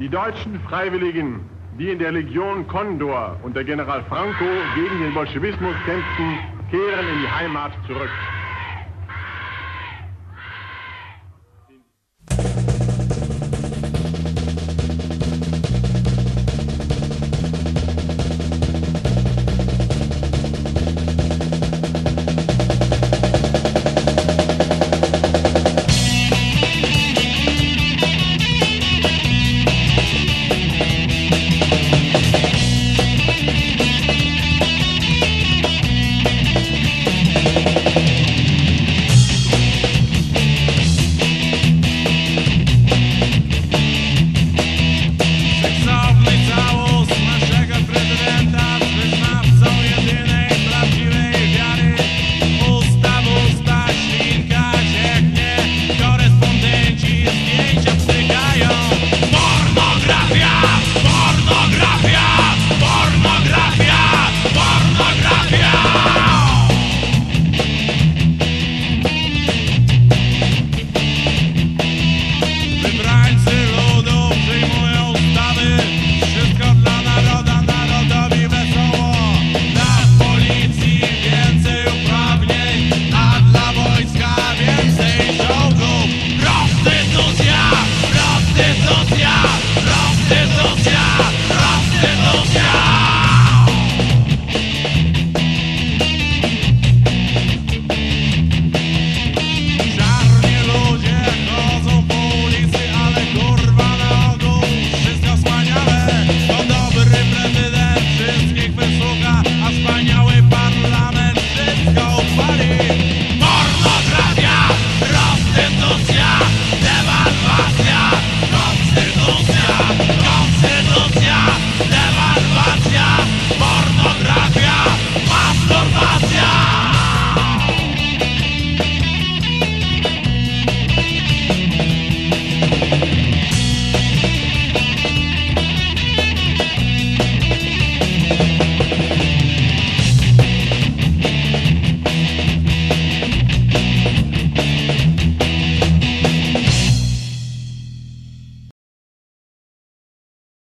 Die deutschen Freiwilligen, die in der Legion Condor unter General Franco gegen den Bolschewismus kämpften, kehren in die Heimat zurück. Ah!